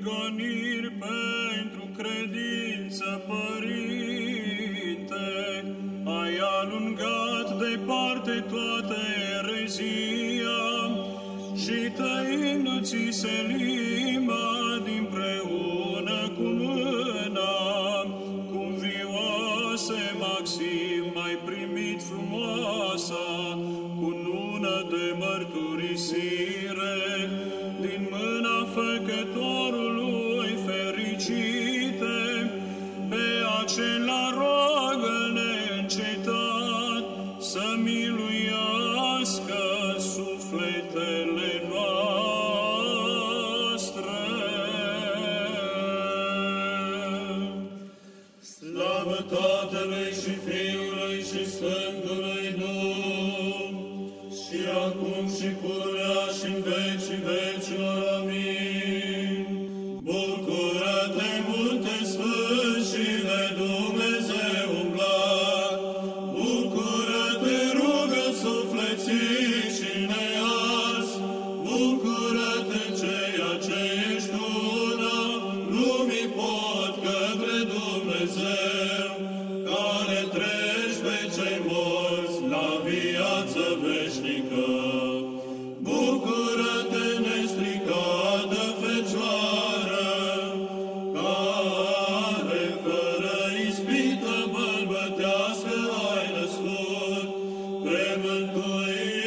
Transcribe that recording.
prigoniri pentru credință, Părinte, ai alungat departe toată erezia și tăindu-ți se limba dinpreună cu mâna, cum vioase Maxim, ai primit frumoasa acela roagă neîncetat să miluiască sufletele noastre. Slavă Tatălui și Fiului și Sfântului Duh, și acum și pururea și în vecii vecilor. Amin. mừng